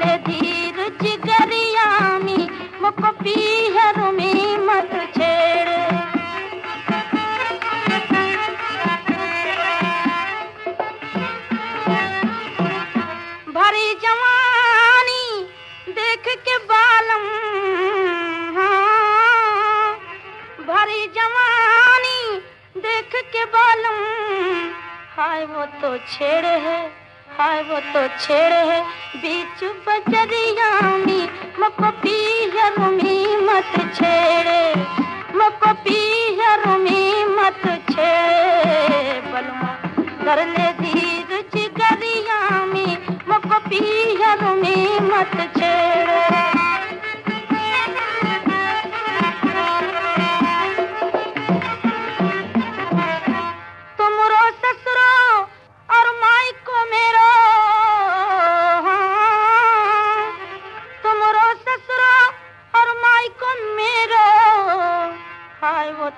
धीरज जवानी देख के बालम हाँ। भरी जवानी देख के बालम, हाय वो तो छेड़ है। हाय वो तो छेड़ है। बीच बजरिया में मको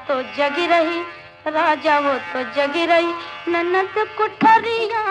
तो जगी रही राजा वो तो जगी रही ननद कुठरिया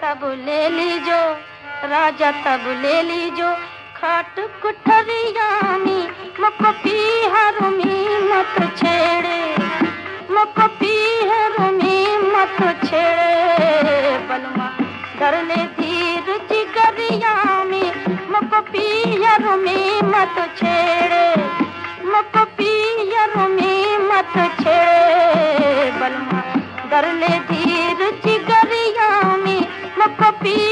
तब ले लीजो, राजा तब ले लीजो, खाट कुठरिया में मको पीहर मत छेड़े, मको पीहर में मत छेड़े। बलमा ले धीर जिगरिया में मको पीहर मत छेड़े, मको पीहर में मत छेड़े। बलमा डर ले